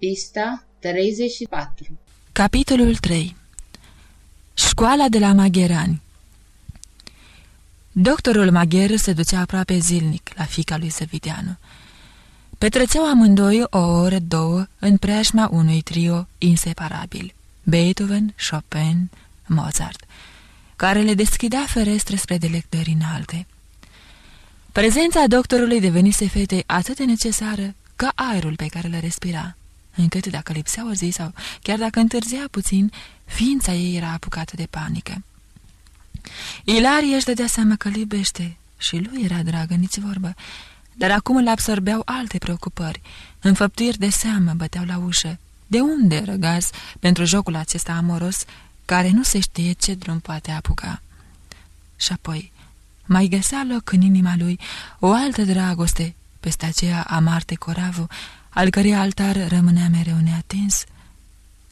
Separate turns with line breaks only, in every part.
Pista 34
Capitolul 3 Școala de la Magherani. Doctorul Magher se ducea aproape zilnic la fica lui Săvideanu. Petrăceau amândoi o oră, două, în preajma unui trio inseparabil, Beethoven, Chopin, Mozart, care le deschidea ferestre spre delectări înalte. Prezența doctorului devenise fetei atât de necesară ca aerul pe care le respira, încât dacă lipsea o zi sau chiar dacă întârzia puțin, ființa ei era apucată de panică. Ilarie își dădea seama că iubește și lui era dragă, nici vorbă, dar acum îl absorbeau alte preocupări, înfăptuiri de seamă băteau la ușă. De unde răgaz pentru jocul acesta amoros, care nu se știe ce drum poate apuca? Și apoi, mai găsea loc în inima lui o altă dragoste peste aceea a Marte Coravu, al cărei altar rămânea mereu neatins.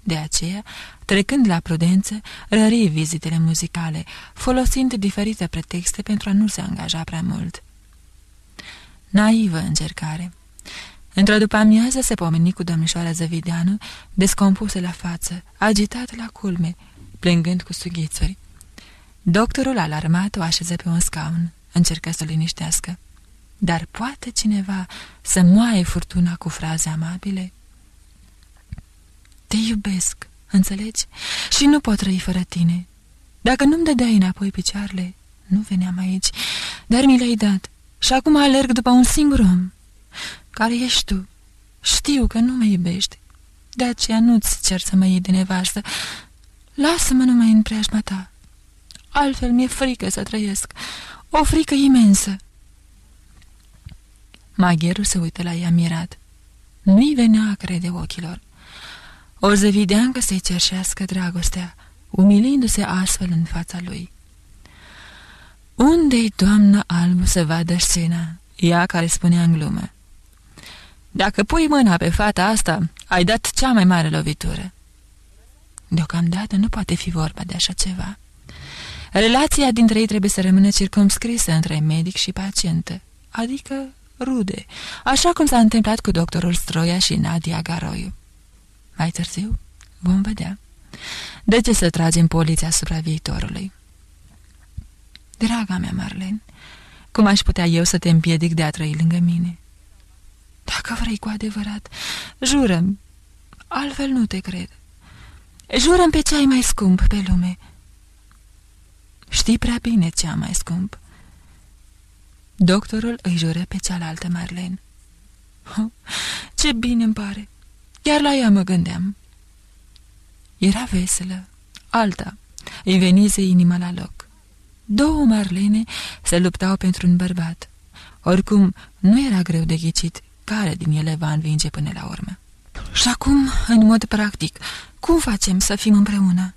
De aceea, trecând la prudență, rări vizitele muzicale, folosind diferite pretexte pentru a nu se angaja prea mult. Naivă încercare. Într-o după-amiază se pomeni cu domnișoara Zăvideanu, descompusă la față, agitat la culme, plângând cu sughițuri. Doctorul alarmat o așeză pe un scaun, încercă să liniștească. Dar poate cineva să moaie furtuna cu fraze amabile? Te iubesc, înțelegi? Și nu pot trăi fără tine. Dacă nu-mi dădeai înapoi picioarele, nu veneam aici, dar mi le-ai dat. Și acum alerg după un singur om. Care ești tu? Știu că nu mă iubești. De aceea nu-ți cer să mă iei de nevastă. Lasă-mă numai în preajma ta. Altfel mi-e frică să trăiesc. O frică imensă. Magherul se uită la ea mirat. Nu-i venea a crede ochilor. O zăvideancă să-i cerșească dragostea, umilindu-se astfel în fața lui. Unde-i doamna albă să vadă scena? Ea care spunea în glumă. Dacă pui mâna pe fata asta, ai dat cea mai mare lovitură. Deocamdată nu poate fi vorba de așa ceva. Relația dintre ei trebuie să rămână circumscrisă între medic și pacientă, adică rude, așa cum s-a întâmplat cu doctorul Stroia și Nadia Garoiu. Mai târziu vom vedea. De ce să tragem poliția asupra viitorului? Draga mea, Marlen, cum aș putea eu să te împiedic de a trăi lângă mine? Dacă vrei cu adevărat, jurăm, altfel nu te cred. Jurăm pe ce ai mai scump pe lume. Știi prea bine ce am mai scump. Doctorul îi jură pe cealaltă Marlen. Oh, ce bine îmi pare! Chiar la ea mă gândeam. Era veselă, alta, îi venise inima la loc. Două Marlene se luptau pentru un bărbat. Oricum, nu era greu de ghicit care din ele va învinge până la urmă. Și acum, în mod practic, cum facem să fim împreună?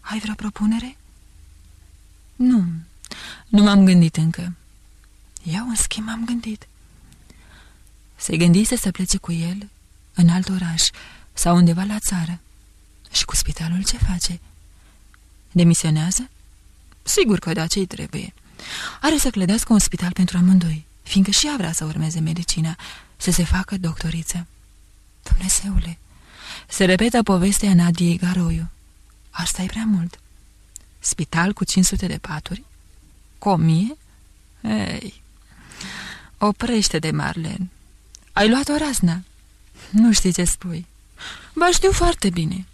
Ai vreo propunere? Nu, nu m-am gândit încă. Eu, în schimb, m-am gândit. Se gândise să plece cu el în alt oraș sau undeva la țară. Și cu spitalul ce face? Demisionează? Sigur că de ce trebuie. Are să clădească un spital pentru amândoi, fiindcă și ea vrea să urmeze medicina, să se facă doctoriță. Dumnezeule, se repetă povestea Nadiei Garoiu. Asta e prea mult. Spital cu 500 de paturi? Cu o mie? Ei, oprește de Marlen. Ai luat o razna? Nu știi ce spui. Ba știu foarte bine.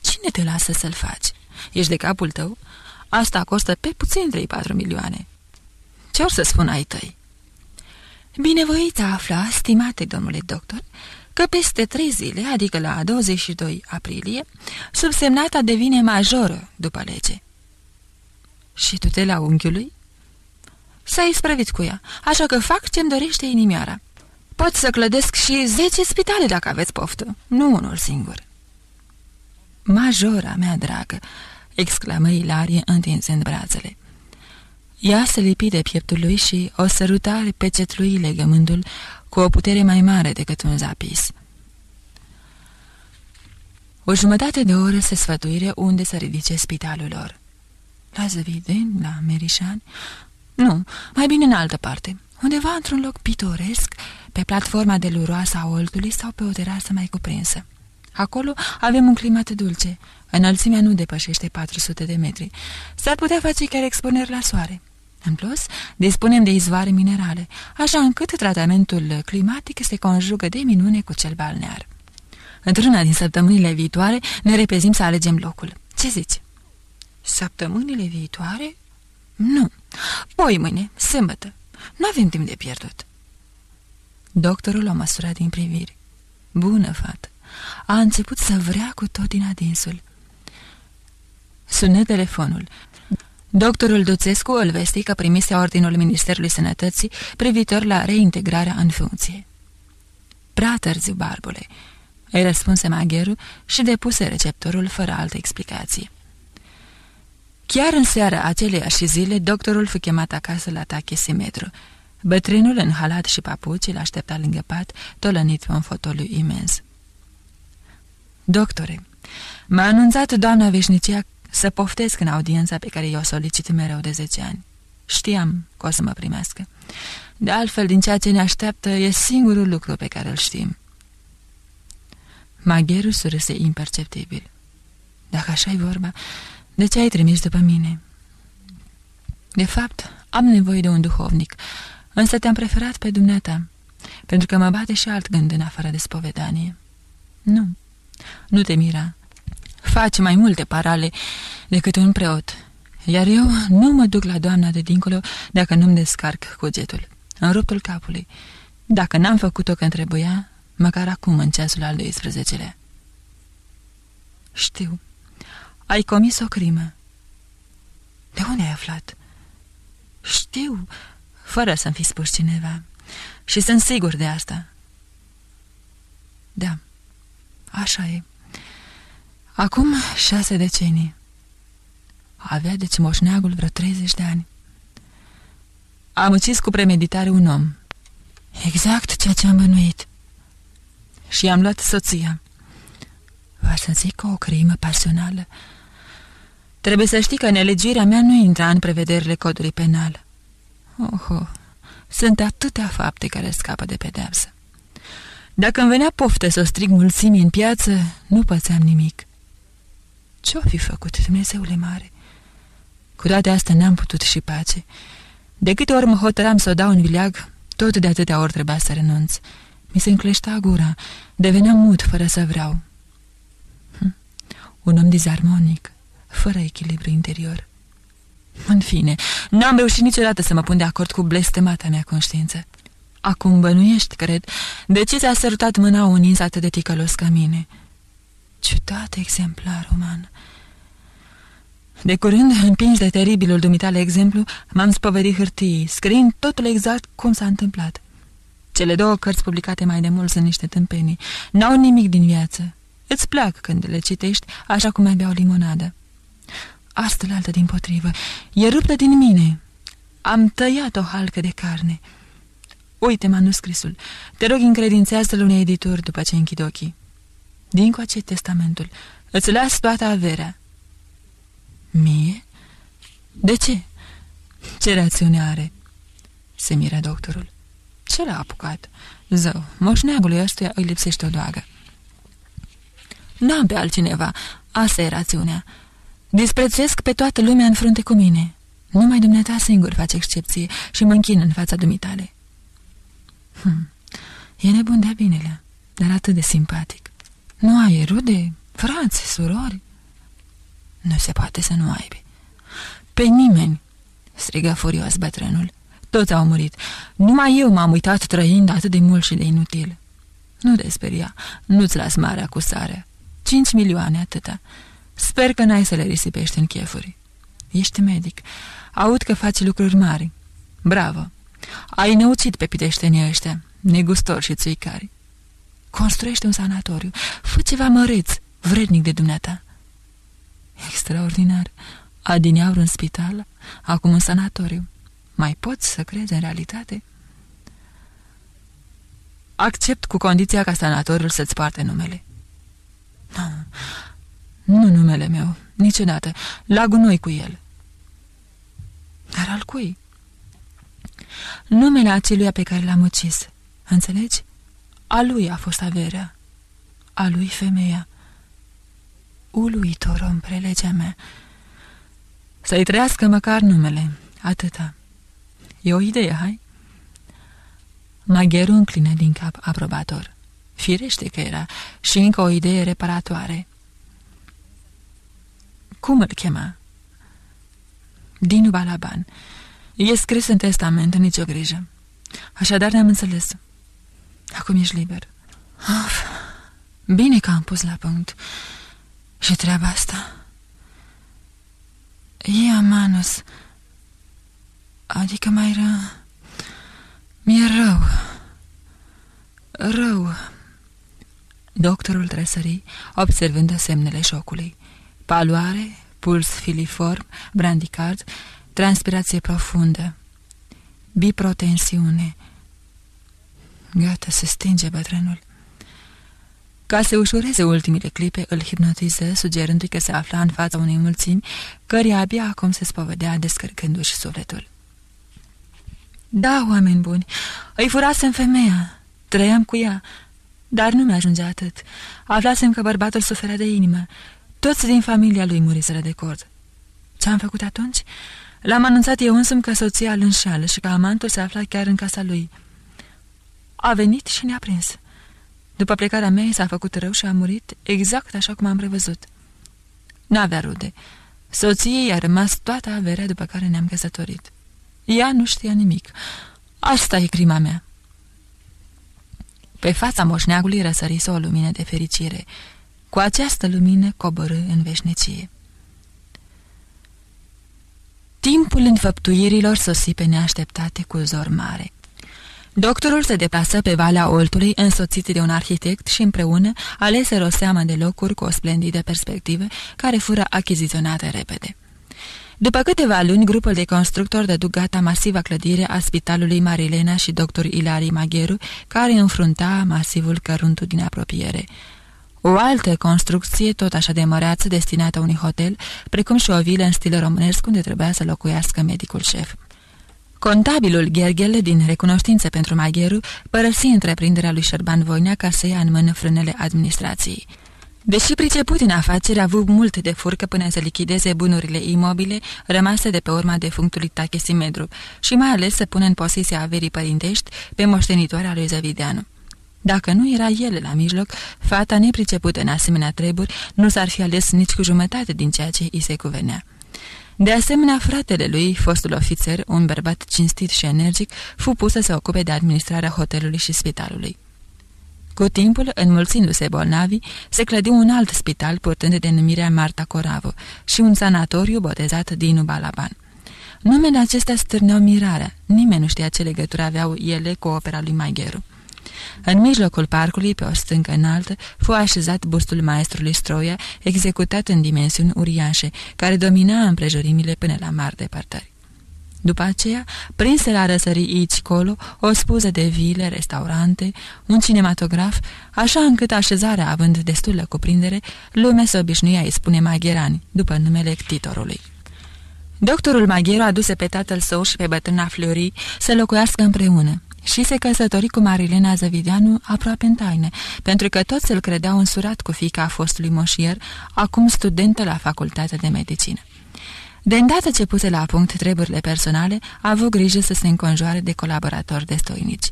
Cine te lasă să-l faci? Ești de capul tău? Asta costă pe puțin 3-4 milioane. Ce or să spun ai tăi? Binevoiți afla, stimate domnule doctor, că peste trei zile, adică la 22 aprilie, subsemnata devine majoră după lege. Și tutela unchiului? S-a isprăvit cu ea, așa că fac ce-mi dorește inimioara. Pot să clădesc și zece spitale dacă aveți poftă, nu unul singur. Majora mea dragă, exclamă Ilarie întinzând brațele. Ea se lipi de pieptul lui și o sărutare pecetlui legământul cu o putere mai mare decât un zapis. O jumătate de oră se sfătuire unde să ridice spitalul lor. La Zăviden, la Merișani? Nu, mai bine în altă parte, undeva într-un loc pitoresc, pe platforma de luroasă a oltului sau pe o terasă mai cuprinsă. Acolo avem un climat dulce. Înălțimea nu depășește 400 de metri. S-ar putea face chiar expuneri la soare. În plus, dispunem de izvoare minerale, așa încât tratamentul climatic se conjugă de minune cu cel balnear. Într-una din săptămânile viitoare ne repezim să alegem locul. Ce zici? Săptămânile viitoare? Nu. Poi mâine, sâmbătă. Nu avem timp de pierdut. Doctorul o măsura din priviri. Bună fată. A început să vrea cu tot din adinsul. Sună telefonul. Doctorul Duțescu îl vesti că primise ordinul Ministerului Sănătății privitor la reintegrarea în funcție. Prea târziu, barbule, îi răspunse magherul și depuse receptorul fără altă explicație. Chiar în seara aceleiași zile, doctorul fu chemat acasă la tachesimetru. Bătrânul în halat și papuci îl aștepta lângă pat, tolănit pe un fotoliu imens. Doctore, m-a anunțat doamna veșnicia să poftesc în audiența pe care i-o solicit mereu de zece ani. Știam că o să mă primească. De altfel, din ceea ce ne așteaptă, e singurul lucru pe care îl știm. Magheru surâse imperceptibil. Dacă așa e vorba, de ce ai trimis după mine? De fapt, am nevoie de un duhovnic, însă te-am preferat pe dumneata, pentru că mă bate și alt gând în afară de spovedanie. Nu, nu te mira. Faci mai multe parale decât un preot, iar eu nu mă duc la doamna de dincolo dacă nu-mi descarc cugetul, în ruptul capului. Dacă n-am făcut-o când trebuia, măcar acum în ceasul al 12-lea. Știu. Ai comis o crimă. De unde ai aflat? Știu, fără să-mi fi spus cineva. Și sunt sigur de asta. Da, așa e. Acum șase decenii. Avea deci moșneagul vreo 30 de ani. Am ucis cu premeditare un om. Exact ceea ce am bănuit. Și am luat soția. Va să zic o crimă pasională. Trebuie să știi că nelegirea mea nu intra în prevederile codului penal. Oh, sunt atâtea fapte care scapă de pedeapsă. Dacă îmi venea poftă să o strig mulțimii în piață, nu pățeam nimic. Ce-o fi făcut, Dumnezeule mare? Cu toate astea n-am putut și pace. De câte ori mă hotăram să o dau în vileag, tot de atâtea ori trebuia să renunț. Mi se încleșta gura, deveneam mut fără să vreau. Hm. Un om dizarmonic, fără echilibru interior. În fine, n-am reușit niciodată să mă pun de acord cu blestemata mea conștiință. Acum bănuiești, cred, de ce ți-a sărutat mâna un ins atât de ticălos ca mine? Ciudat exemplar uman. De curând, împins de teribilul dumitale exemplu, m-am spovedit hârtii, scriind totul exact cum s-a întâmplat. Cele două cărți publicate mai de mult sunt niște tâmpenii. N-au nimic din viață. Îți plac când le citești, așa cum mai bea o limonadă. Astăl altă din potrivă, e ruptă din mine. Am tăiat o halcă de carne. Uite manuscrisul. Te rog, încredințează-l unei edituri după ce închid ochii. Din coace testamentul. Îți las toată averea. Mie? De ce? Ce rațiune are? Se mira doctorul. Ce l-a apucat? Zău, moșneagului ăstuia îi lipsește o doagă. N-am pe altcineva, asta e rațiunea. Disprețuiesc pe toată lumea în frunte cu mine. Numai dumneata singur face excepție și mă închin în fața dumitale. Hm, e nebun de-a binele, dar atât de simpatic. Nu ai rude, frați, surori? Nu se poate să nu aibă. Pe nimeni, strigă furios bătrânul. Toți au murit. Numai eu m-am uitat trăind atât de mult și de inutil. Nu te speria, nu-ți las mare acusare. Cinci milioane atâta. Sper că n-ai să le risipești în chefuri. Ești medic. Aud că faci lucruri mari. Bravo! Ai năucit pe piteștenii ăștia, negustori și țuicari. Construiește un sanatoriu. Fă ceva măreț, vrednic de dumneata. Extraordinar. Adineaur în spital, acum în sanatoriu. Mai poți să crezi în realitate? Accept cu condiția ca sanatorul să-ți poarte numele. Nu, nu numele meu, niciodată. La gunoi cu el. Dar al cui? Numele aceluia pe care l-am ucis. Înțelegi? A lui a fost averea. A lui femeia. Uluitor om, prelegea mea. Să-i trăiască măcar numele. Atâta. E o idee, hai? Magheru înclină din cap aprobator. Firește că era și încă o idee reparatoare. Cum îl chema? Dinu Balaban. E scris în testament, nicio grijă. Așadar ne-am înțeles. Acum ești liber. Of, bine că am pus la punct. Și treaba asta... E amanus. Adică mai ră... Mi-e rău. Rău. Doctorul tresării, observând semnele șocului. Paloare, puls filiform, brandicard, transpirație profundă, biprotensiune. Gata, se stinge bătrânul. Ca să ușureze ultimile clipe, îl hipnotiză, sugerându-i că se afla în fața unei mulțimi, cări abia acum se spovedea descărcându-și sufletul. Da, oameni buni, îi furasem femeia, trăiam cu ea, dar nu mi-ajunge atât. Aflasem că bărbatul suferea de inimă. Toți din familia lui muriseră de cord. Ce-am făcut atunci? L-am anunțat eu însumi că soția îl înșeală și că amantul se afla chiar în casa lui. A venit și ne-a prins. După plecarea mea, s-a făcut rău și a murit exact așa cum am prevăzut. N-avea rude. Soției a rămas toată averea după care ne-am căsătorit. Ea nu știa nimic. Asta e crima mea. Pe fața moșneagului răsărise o lumină de fericire. Cu această lumină coborâ în veșnicie. Timpul înfăptuirilor sosi pe neașteptate cu zor mare. Doctorul se deplasă pe Valea Oltului, însoțit de un arhitect și împreună alese o seamă de locuri cu o splendidă perspectivă, care fură achiziționate repede. După câteva luni, grupul de constructori dădu gata masiva clădire a Spitalului Marilena și dr. Ilarii Magheru, care înfrunta masivul căruntu din apropiere. O altă construcție, tot așa de măreață, destinată unui hotel, precum și o vilă în stil românesc, unde trebuia să locuiască medicul șef. Contabilul Gherghel, din recunoștință pentru Magheru, părăsi întreprinderea lui Șerban Voinea ca să ia în mână frânele administrației. Deși priceput în afaceri, a avut mult de furcă până să lichideze bunurile imobile rămase de pe urma defunctului Tachesimedru și mai ales să pună în posesia averii părintești pe moștenitoarea lui Zavideanu. Dacă nu era el la mijloc, fata nepricepută în asemenea treburi nu s-ar fi ales nici cu jumătate din ceea ce îi se cuvenea. De asemenea, fratele lui, fostul ofițer, un bărbat cinstit și energic, fu pus să se ocupe de administrarea hotelului și spitalului. Cu timpul, înmulțindu-se bolnavii, se clădi un alt spital purtând denumirea Marta Coravo și un sanatoriu botezat Dinu Balaban. Numele acestea stârneau mirarea, nimeni nu știa ce legătură aveau ele cu opera lui Magheru. În mijlocul parcului, pe o stâncă înaltă, fu așezat bustul maestrului Stroia, executat în dimensiuni uriașe, care domina împrejurimile până la mari depărtări. După aceea, prinse la răsării aici colo, o spuză de vile, restaurante, un cinematograf, așa încât așezarea având destulă cuprindere, lumea se obișnuia îi spune Magherani, după numele titorului. Doctorul Magheru aduse pe tatăl său și pe bătrâna Fleury să locuiască împreună și se căsători cu Marilena Zăvideanu aproape în taine, pentru că toți îl credeau însurat cu fica fostului moșier, acum studentă la facultatea de medicină. De îndată ce puse la punct treburile personale, a avut grijă să se înconjoare de colaboratori destoinici.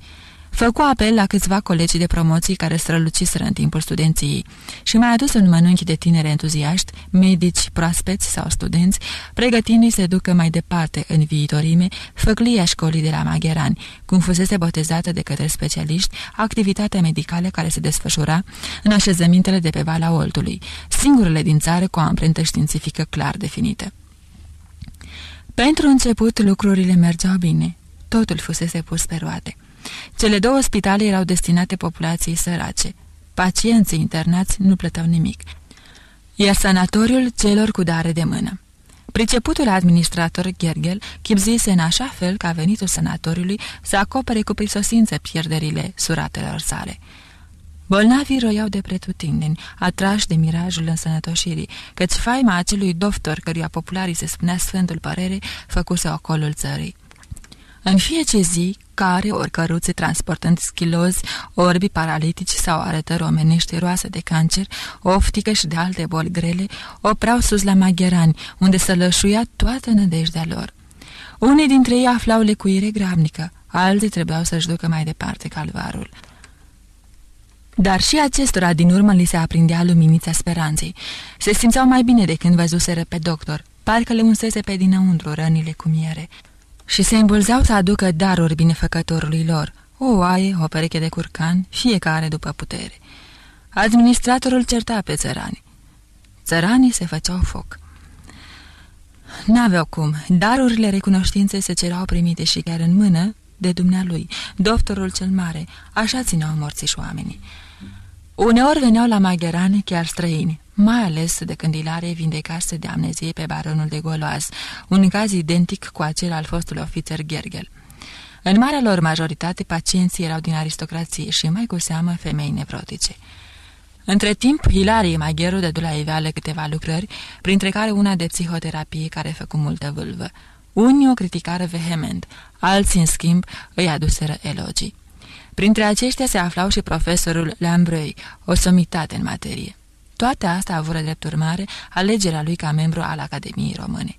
Făcu apel la câțiva colegi de promoții care străluciseră în timpul studenției și mai adus un mănânchi de tineri entuziaști, medici, proaspeți sau studenți, pregătindu-i să ducă mai departe în viitorime făclia școlii de la Magherani, cum fusese botezată de către specialiști activitatea medicală care se desfășura în așezămintele de pe Valea Oltului, singurele din țară cu o amprentă științifică clar definită. Pentru început lucrurile mergeau bine, totul fusese pus pe roate. Cele două spitale erau destinate populației sărace. Pacienții internați nu plăteau nimic, iar sanatoriul celor cu dare de mână. Priceputul administrator Gergel chipzise în așa fel ca venitul sanatoriului să acopere cu prisosință pierderile suratelor sale. Bolnavii roiau de pretutindeni, atrași de mirajul însănătoșirii, căci faima acelui doctor căruia popularii se spunea Sfântul Părere făcuse ocolul țării. În fiecare zi, care, ori căruțe transportând schilozi, orbi paralitici sau arătări omenești roase de cancer, oftică și de alte boli grele, opreau sus la magherani, unde să lășuia toată nădejdea lor. Unii dintre ei aflau lecuire grabnică, alții trebuiau să-și ducă mai departe calvarul. Dar și acestora din urmă li se aprindea luminița speranței. Se simțeau mai bine de când văzuseră pe doctor, parcă le unsese pe dinăuntru rănile cu miere și se îmbulzeau să aducă daruri binefăcătorului lor, o oaie, o pereche de curcan, fiecare după putere. Administratorul certa pe țărani. Țăranii se făceau foc. N-aveau cum, darurile recunoștinței se cerau primite și chiar în mână de dumnealui, doctorul cel mare, așa țineau morții și oamenii. Uneori veneau la Magherane chiar străini, mai ales de când Ilarie vindecase de amnezie pe baronul de Goloaz, un caz identic cu acel al fostului ofițer Gergel. În marea lor majoritate, pacienții erau din aristocrație și mai cu seamă femei nevrotice. Între timp, Hilarie Magheru dădu la iveală câteva lucrări, printre care una de psihoterapie care făcu multă vâlvă. Unii o criticară vehement, alții, în schimb, îi aduseră elogii. Printre aceștia se aflau și profesorul Lambrei, o somitate în materie. Toate astea avură drept urmare alegerea lui ca membru al Academiei Române.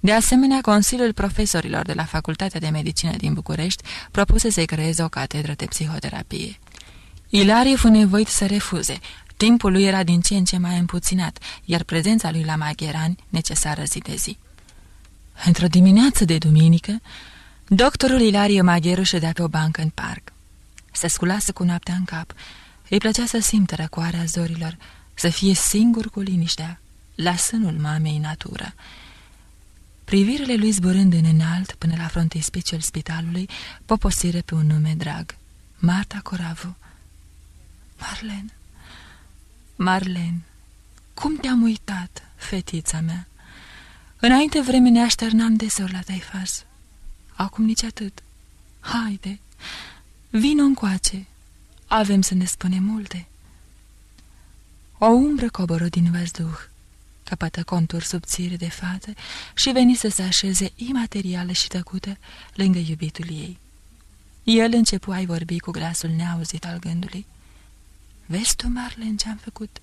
De asemenea, Consiliul Profesorilor de la Facultatea de Medicină din București propuse să-i creeze o catedră de psihoterapie. Ilarie fu nevoit să refuze. Timpul lui era din ce în ce mai împuținat, iar prezența lui la Magherani necesară zi de zi. Într-o dimineață de duminică, doctorul Ilarie Magheru ședea pe o bancă în parc. Se sculase cu noaptea în cap. Îi plăcea să simtă răcoarea zorilor, să fie singur cu liniștea, la sânul mamei natură. Privirile lui zburând în înalt până la frontispiciul spitalului, poposire pe un nume drag. Marta Coravu. Marlen, Marlen, cum te-am uitat, fetița mea? Înainte vreme ne așternam deseori la taifas. Acum nici atât. Haide, vino încoace. Avem să ne spunem multe. O umbră coboră din văzduh, căpătă contur subțire de față și veni să se așeze imaterială și tăcută lângă iubitul ei. El începu a vorbi cu glasul neauzit al gândului. Vezi tu, Marlen, ce-am făcut?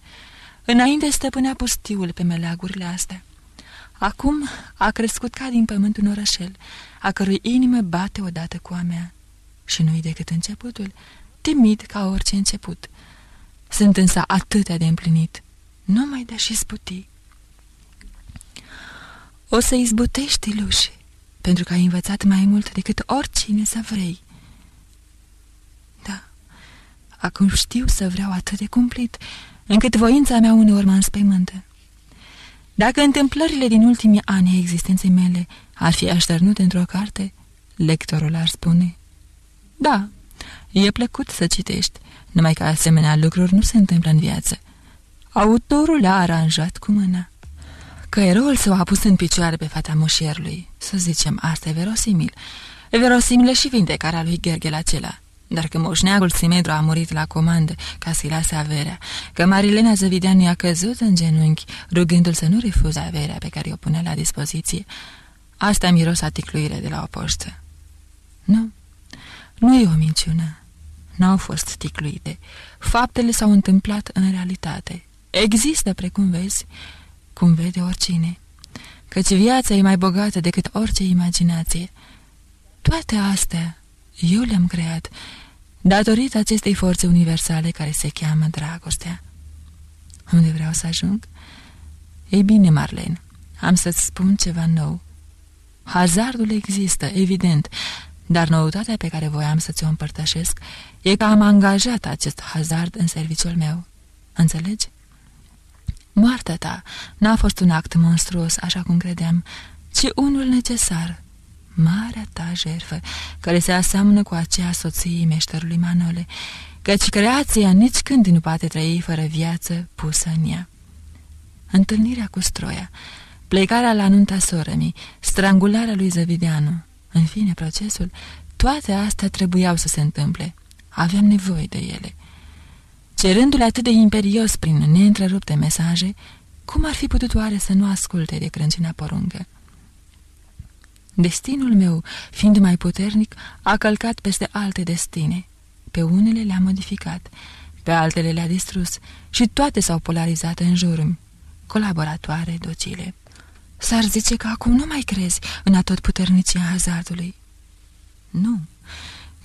Înainte stăpânea pustiul pe meleagurile astea. Acum a crescut ca din pământ un orășel, a cărui inimă bate odată cu a mea. Și nu-i decât începutul, timid ca orice început. Sunt însă atâtea de împlinit. Nu mai da și sputi. O să izbutești, Lușe, pentru că ai învățat mai mult decât oricine să vrei. Da, acum știu să vreau atât de cumplit, încât voința mea uneori mă înspăimântă. Dacă întâmplările din ultimii ani ai existenței mele ar fi așternute într-o carte, lectorul ar spune, Da, e plăcut să citești, numai că asemenea lucruri nu se întâmplă în viață. Autorul le-a aranjat cu mâna. Că eroul său a pus în picioare pe fata moșierului, să zicem, asta e verosimil. E verosimilă și vindecarea lui Gherghel acela. Dar că moșneagul Simedru a murit la comandă ca să-i lase averea, că Marilena Zăvideanu i-a căzut în genunchi, rugându-l să nu refuze averea pe care o pune la dispoziție, asta miros a ticluire de la o poștă. Nu, nu e o minciună n-au fost ticluite. Faptele s-au întâmplat în realitate. Există, precum vezi, cum vede oricine, căci viața e mai bogată decât orice imaginație. Toate astea eu le-am creat, datorită acestei forțe universale care se cheamă dragostea. Unde vreau să ajung? Ei bine, Marlen, am să-ți spun ceva nou. Hazardul există, evident, dar noutatea pe care voiam să ți-o împărtășesc e că am angajat acest hazard în serviciul meu. Înțelegi? Moartea ta n-a fost un act monstruos, așa cum credeam, ci unul necesar. Marea ta jerfă, care se aseamnă cu aceea soției meșterului Manole, căci creația nici când nu poate trăi fără viață pusă în ea. Întâlnirea cu Stroia, plecarea la nunta sorămii, strangularea lui Zăvideanu, în fine, procesul, toate astea trebuiau să se întâmple. Aveam nevoie de ele. Cerându-le atât de imperios prin neîntrerupte mesaje, cum ar fi putut oare să nu asculte de crâncina poruncă? Destinul meu, fiind mai puternic, a călcat peste alte destine. Pe unele le-a modificat, pe altele le-a distrus și toate s-au polarizat în jurul colaboratoare docile. S-ar zice că acum nu mai crezi în atotputernicia hazardului. Nu.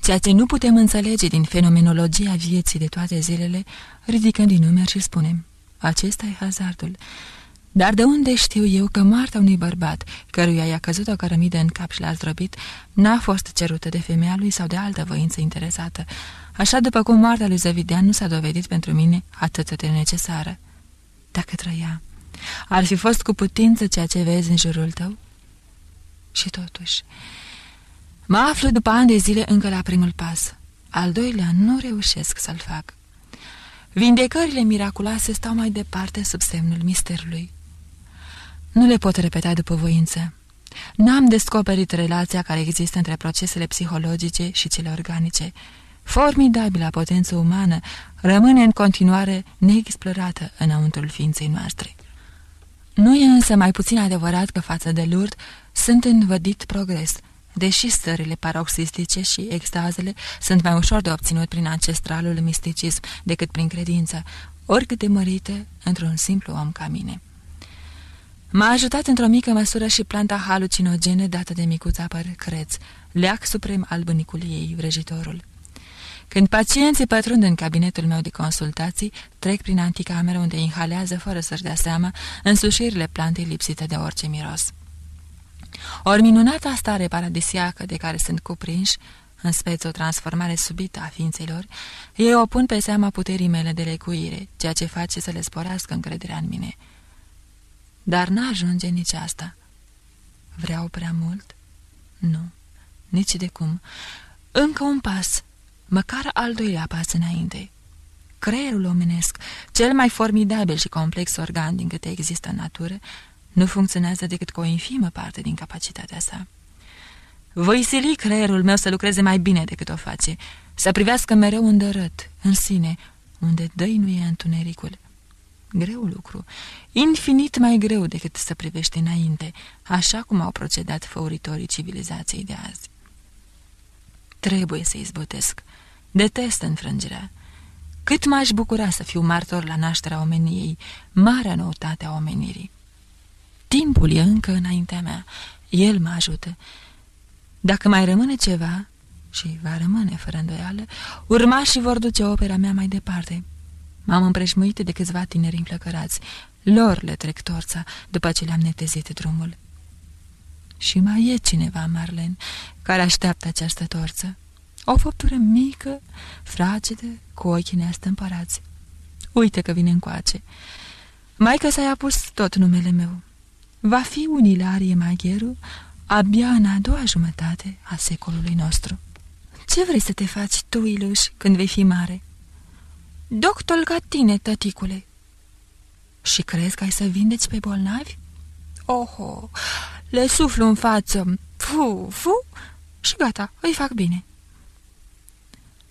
Ceea ce nu putem înțelege din fenomenologia vieții de toate zilele, ridicăm din numeri și spunem, acesta e hazardul. Dar de unde știu eu că moartea unui bărbat, căruia i-a căzut o cărămidă în cap și l-a zdrobit, n-a fost cerută de femeia lui sau de altă voință interesată, așa după cum moartea lui Zăvidean nu s-a dovedit pentru mine atât de necesară. Dacă trăia, ar fi fost cu putință ceea ce vezi în jurul tău? Și totuși, mă aflu după ani de zile încă la primul pas. Al doilea nu reușesc să-l fac. Vindecările miraculoase stau mai departe sub semnul misterului. Nu le pot repeta după voință. N-am descoperit relația care există între procesele psihologice și cele organice. Formidabila potență umană rămâne în continuare neexplorată înăuntrul ființei noastre. Nu e însă mai puțin adevărat că față de Lourdes sunt învădit progres, deși stările paroxistice și extazele sunt mai ușor de obținut prin ancestralul misticism decât prin credință, oricât de mărite într-un simplu om ca mine. M-a ajutat într-o mică măsură și planta halucinogene dată de micuța păr creț, leac suprem al bunicului ei, vrăjitorul. Când pacienții pătrund în cabinetul meu de consultații, trec prin anticameră unde inhalează, fără să-și dea seama, însușirile plantei lipsite de orice miros. Ori minunata stare paradisiacă de care sunt cuprinși, în speță o transformare subită a ființelor, ei o pun pe seama puterii mele de lecuire, ceea ce face să le sporească încrederea în mine. Dar n-ajunge nici asta. Vreau prea mult? Nu, nici de cum. Încă un pas, măcar al doilea pas înainte. Creierul omenesc, cel mai formidabil și complex organ din câte există în natură, nu funcționează decât cu o infimă parte din capacitatea sa. Voi sili creierul meu să lucreze mai bine decât o face, să privească mereu îndărât, în sine, unde dăinuie întunericul. Greu lucru, infinit mai greu decât să privești înainte, așa cum au procedat făuritorii civilizației de azi. Trebuie să izbutesc. Detest înfrângerea. Cât m-aș bucura să fiu martor la nașterea omeniei, marea noutate a omenirii. Timpul e încă înaintea mea, el mă ajută. Dacă mai rămâne ceva, și va rămâne fără îndoială, urmașii vor duce opera mea mai departe. M-am împrejmuit de câțiva tineri înflăcărați. Lor le trec torța după ce le-am netezit drumul. Și mai e cineva, Marlen, care așteaptă această torță. O făptură mică, fragedă, cu ochii neastâmpărați. Uite că vine încoace. Maica s-a pus tot numele meu. Va fi un Ilarie Magheru abia în a doua jumătate a secolului nostru. Ce vrei să te faci tu, Iluș, când vei fi mare?" Doctor ca tine, tăticule." Și crezi că ai să vindeci pe bolnavi?" Oho, le suflu în față, fu, fu, și gata, îi fac bine."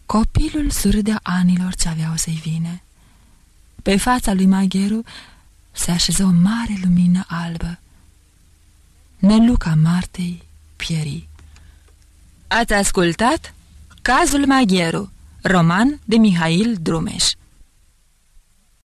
Copilul surâdea anilor ce aveau să-i vină. Pe fața lui Magheru se așeză o mare lumină albă. Neluca Martei pieri. Ați ascultat Cazul Magheru, Román de Mijail Drumesh.